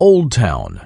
Old Town.